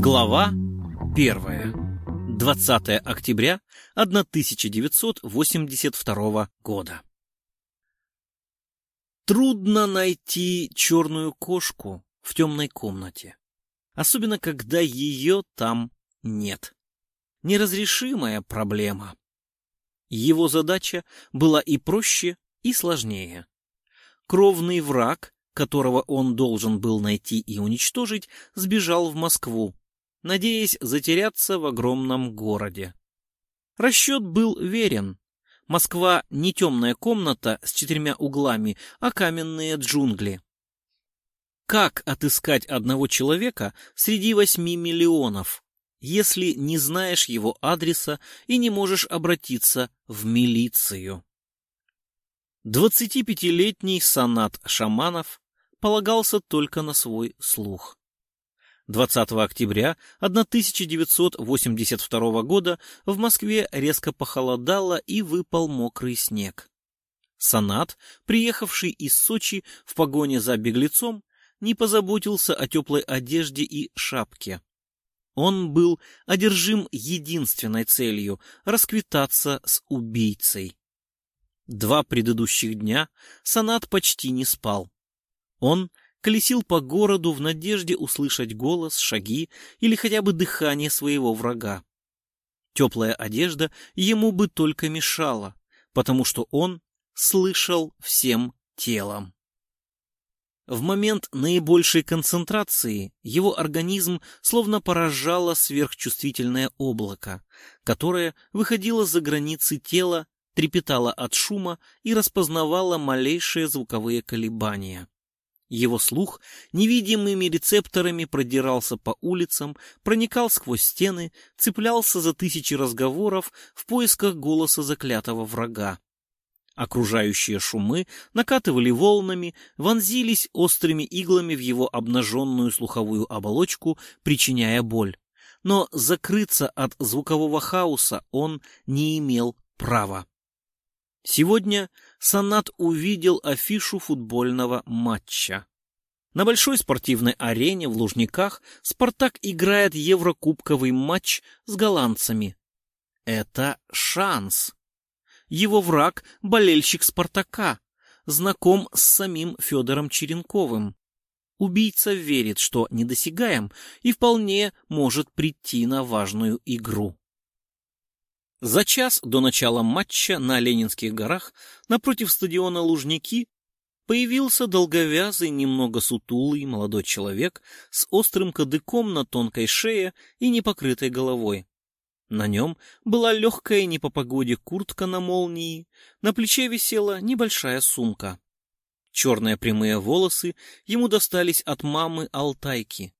Глава первая. 20 октября 1982 года. Трудно найти черную кошку в темной комнате, особенно когда ее там нет. Неразрешимая проблема. Его задача была и проще, и сложнее. Кровный враг, которого он должен был найти и уничтожить, сбежал в Москву, надеясь затеряться в огромном городе. Расчет был верен. Москва не темная комната с четырьмя углами, а каменные джунгли. Как отыскать одного человека среди восьми миллионов, если не знаешь его адреса и не можешь обратиться в милицию? 25-летний сонат шаманов полагался только на свой слух. 20 октября 1982 года в Москве резко похолодало и выпал мокрый снег. Санат, приехавший из Сочи в погоне за беглецом, не позаботился о теплой одежде и шапке. Он был одержим единственной целью — расквитаться с убийцей. Два предыдущих дня Санат почти не спал. Он колесил по городу в надежде услышать голос, шаги или хотя бы дыхание своего врага. Теплая одежда ему бы только мешала, потому что он слышал всем телом. В момент наибольшей концентрации его организм словно поражало сверхчувствительное облако, которое выходило за границы тела, трепетало от шума и распознавало малейшие звуковые колебания. Его слух невидимыми рецепторами продирался по улицам, проникал сквозь стены, цеплялся за тысячи разговоров в поисках голоса заклятого врага. Окружающие шумы накатывали волнами, вонзились острыми иглами в его обнаженную слуховую оболочку, причиняя боль. Но закрыться от звукового хаоса он не имел права. Сегодня Санат увидел афишу футбольного матча. На большой спортивной арене в Лужниках «Спартак» играет еврокубковый матч с голландцами. Это шанс. Его враг — болельщик «Спартака», знаком с самим Федором Черенковым. Убийца верит, что недосягаем и вполне может прийти на важную игру. За час до начала матча на Ленинских горах напротив стадиона Лужники появился долговязый, немного сутулый молодой человек с острым кадыком на тонкой шее и непокрытой головой. На нем была легкая не по погоде куртка на молнии, на плече висела небольшая сумка. Черные прямые волосы ему достались от мамы Алтайки,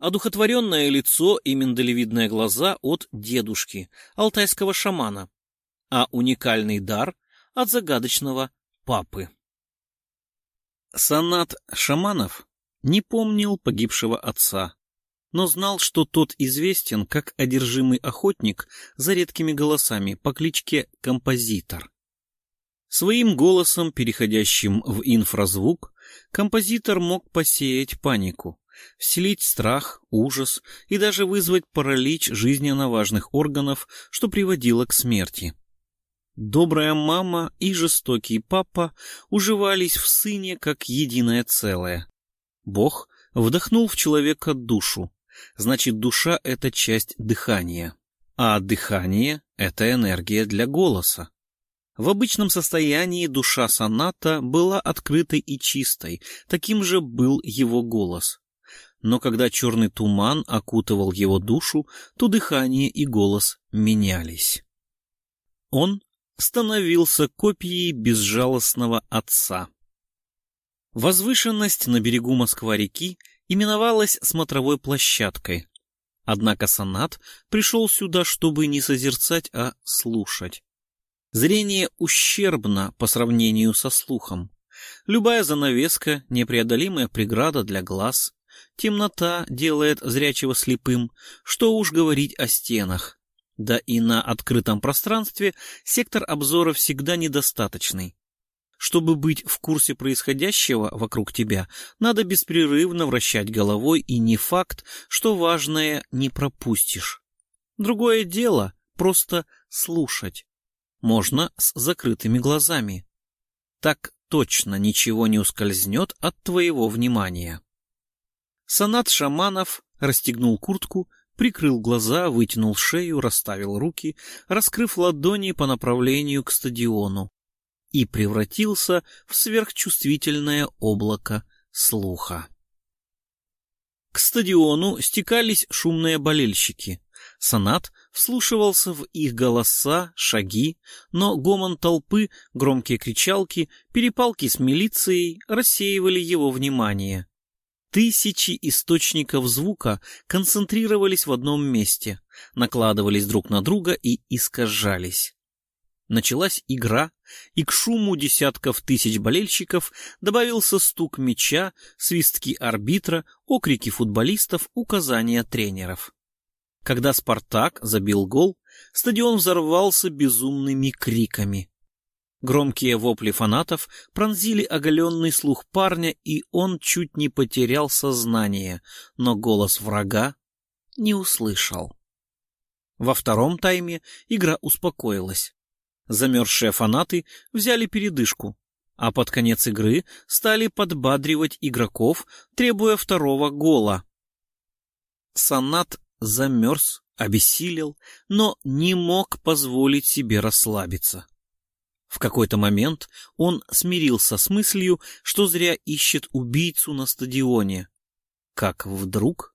одухотворенное лицо и миндалевидные глаза от дедушки, алтайского шамана, а уникальный дар от загадочного папы. Санат Шаманов не помнил погибшего отца, но знал, что тот известен как одержимый охотник за редкими голосами по кличке Композитор. Своим голосом, переходящим в инфразвук, композитор мог посеять панику, вселить страх, ужас и даже вызвать паралич жизненно важных органов, что приводило к смерти. Добрая мама и жестокий папа уживались в сыне как единое целое. Бог вдохнул в человека душу, значит душа — это часть дыхания, а дыхание — это энергия для голоса. В обычном состоянии душа соната была открытой и чистой, таким же был его голос но когда черный туман окутывал его душу, то дыхание и голос менялись. Он становился копией безжалостного отца. Возвышенность на берегу Москва-реки именовалась смотровой площадкой. Однако сонат пришел сюда, чтобы не созерцать, а слушать. Зрение ущербно по сравнению со слухом. Любая занавеска — непреодолимая преграда для глаз, Темнота делает зрячего слепым, что уж говорить о стенах. Да и на открытом пространстве сектор обзора всегда недостаточный. Чтобы быть в курсе происходящего вокруг тебя, надо беспрерывно вращать головой, и не факт, что важное не пропустишь. Другое дело — просто слушать. Можно с закрытыми глазами. Так точно ничего не ускользнет от твоего внимания. Санат Шаманов расстегнул куртку, прикрыл глаза, вытянул шею, расставил руки, раскрыв ладони по направлению к стадиону и превратился в сверхчувствительное облако слуха. К стадиону стекались шумные болельщики. Санат вслушивался в их голоса, шаги, но гомон толпы, громкие кричалки, перепалки с милицией рассеивали его внимание. Тысячи источников звука концентрировались в одном месте, накладывались друг на друга и искажались. Началась игра, и к шуму десятков тысяч болельщиков добавился стук мяча, свистки арбитра, окрики футболистов, указания тренеров. Когда «Спартак» забил гол, стадион взорвался безумными криками. Громкие вопли фанатов пронзили оголенный слух парня, и он чуть не потерял сознание, но голос врага не услышал. Во втором тайме игра успокоилась. Замерзшие фанаты взяли передышку, а под конец игры стали подбадривать игроков, требуя второго гола. Санат замерз, обессилел, но не мог позволить себе расслабиться. В какой-то момент он смирился с мыслью, что зря ищет убийцу на стадионе. Как вдруг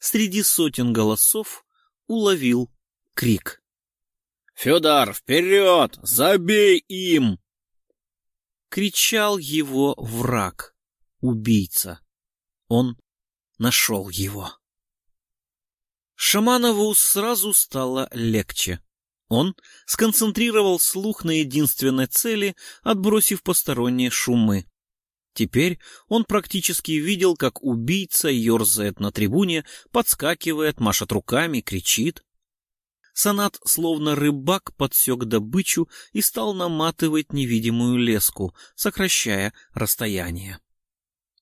среди сотен голосов уловил крик. «Федор, вперед! Забей им!» Кричал его враг, убийца. Он нашел его. Шаманову сразу стало легче. Он сконцентрировал слух на единственной цели, отбросив посторонние шумы. Теперь он практически видел, как убийца ерзает на трибуне, подскакивает, машет руками, кричит. Санат, словно рыбак, подсек добычу и стал наматывать невидимую леску, сокращая расстояние.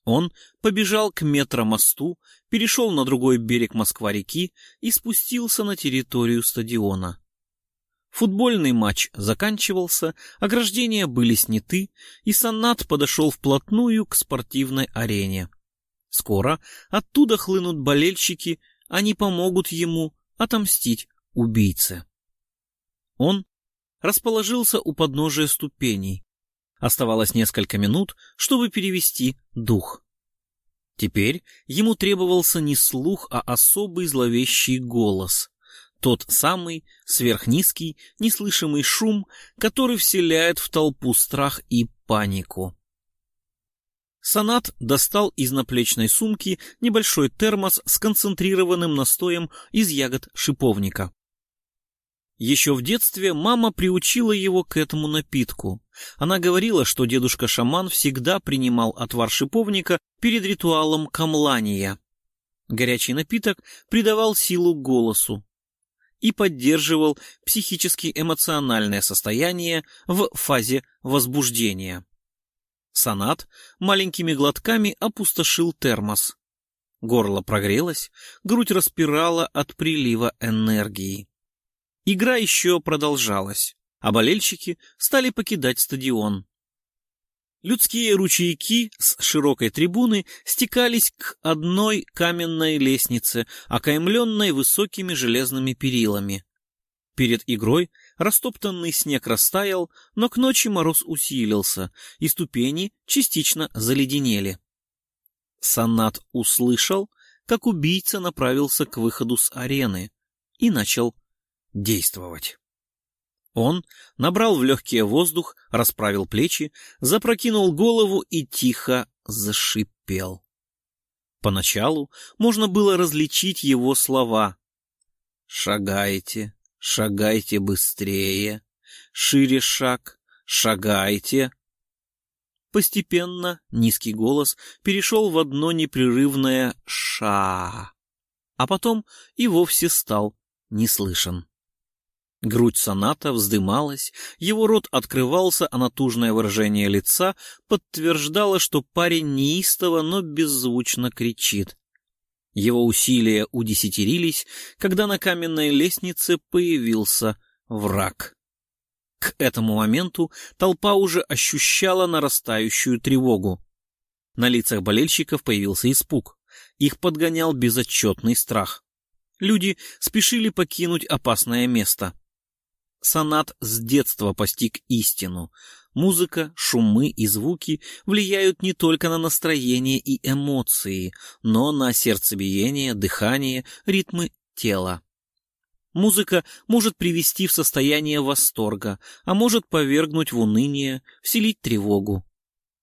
Он побежал к метромосту, перешел на другой берег Москва-реки и спустился на территорию стадиона. Футбольный матч заканчивался, ограждения были сняты, и Санат подошел вплотную к спортивной арене. Скоро оттуда хлынут болельщики, они помогут ему отомстить убийце. Он расположился у подножия ступеней. Оставалось несколько минут, чтобы перевести дух. Теперь ему требовался не слух, а особый зловещий голос. Тот самый сверхнизкий, неслышимый шум, который вселяет в толпу страх и панику. Санат достал из наплечной сумки небольшой термос с концентрированным настоем из ягод шиповника. Еще в детстве мама приучила его к этому напитку. Она говорила, что дедушка-шаман всегда принимал отвар шиповника перед ритуалом камлания. Горячий напиток придавал силу голосу и поддерживал психически-эмоциональное состояние в фазе возбуждения. Санат маленькими глотками опустошил термос. Горло прогрелось, грудь распирала от прилива энергии. Игра еще продолжалась, а болельщики стали покидать стадион. Людские ручейки с широкой трибуны стекались к одной каменной лестнице, окаймленной высокими железными перилами. Перед игрой растоптанный снег растаял, но к ночи мороз усилился, и ступени частично заледенели. Санат услышал, как убийца направился к выходу с арены и начал действовать. Он набрал в легкие воздух, расправил плечи, запрокинул голову и тихо зашипел. Поначалу можно было различить его слова. «Шагайте, шагайте быстрее, шире шаг, шагайте». Постепенно низкий голос перешел в одно непрерывное «ша», а потом и вовсе стал не слышен. Грудь соната вздымалась, его рот открывался, а натужное выражение лица подтверждало, что парень неистово, но беззвучно кричит. Его усилия удесятерились, когда на каменной лестнице появился враг. К этому моменту толпа уже ощущала нарастающую тревогу. На лицах болельщиков появился испуг. Их подгонял безотчетный страх. Люди спешили покинуть опасное место. Санат с детства постиг истину. Музыка, шумы и звуки влияют не только на настроение и эмоции, но на сердцебиение, дыхание, ритмы тела. Музыка может привести в состояние восторга, а может повергнуть в уныние, вселить тревогу.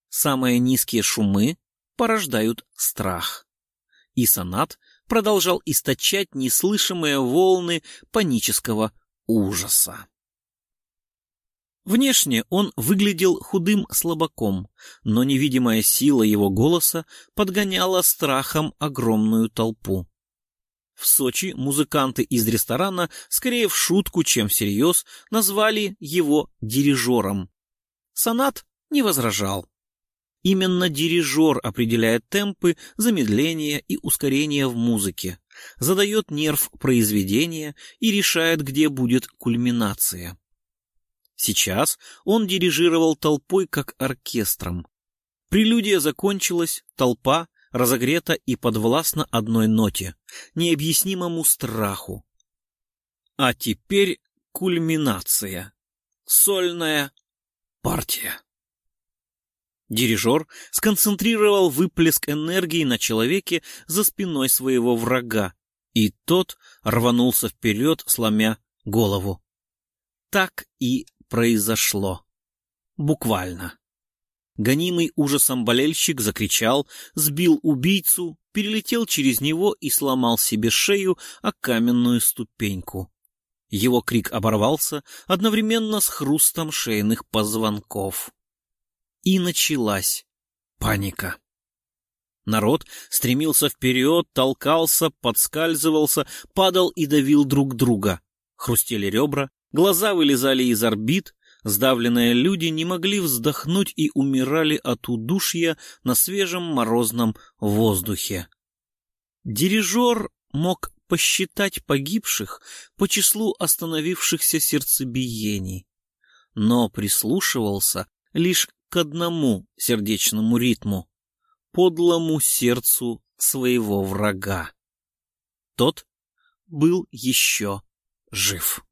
Самые низкие шумы порождают страх. И сонат продолжал источать неслышимые волны панического ужаса. Внешне он выглядел худым слабаком, но невидимая сила его голоса подгоняла страхом огромную толпу. В Сочи музыканты из ресторана, скорее в шутку, чем всерьез, назвали его дирижером. Сонат не возражал. Именно дирижер определяет темпы, замедления и ускорения в музыке, задает нерв произведения и решает, где будет кульминация. Сейчас он дирижировал толпой как оркестром. Прелюдия закончилась, толпа разогрета и подвластна одной ноте, необъяснимому страху. А теперь кульминация. Сольная партия. Дирижер сконцентрировал выплеск энергии на человеке за спиной своего врага, и тот рванулся вперед, сломя голову. Так и произошло. Буквально. Гонимый ужасом болельщик закричал, сбил убийцу, перелетел через него и сломал себе шею о каменную ступеньку. Его крик оборвался одновременно с хрустом шейных позвонков. И началась паника. Народ стремился вперед, толкался, подскальзывался, падал и давил друг друга. Хрустели ребра, Глаза вылезали из орбит, сдавленные люди не могли вздохнуть и умирали от удушья на свежем морозном воздухе. Дирижер мог посчитать погибших по числу остановившихся сердцебиений, но прислушивался лишь к одному сердечному ритму — подлому сердцу своего врага. Тот был еще жив.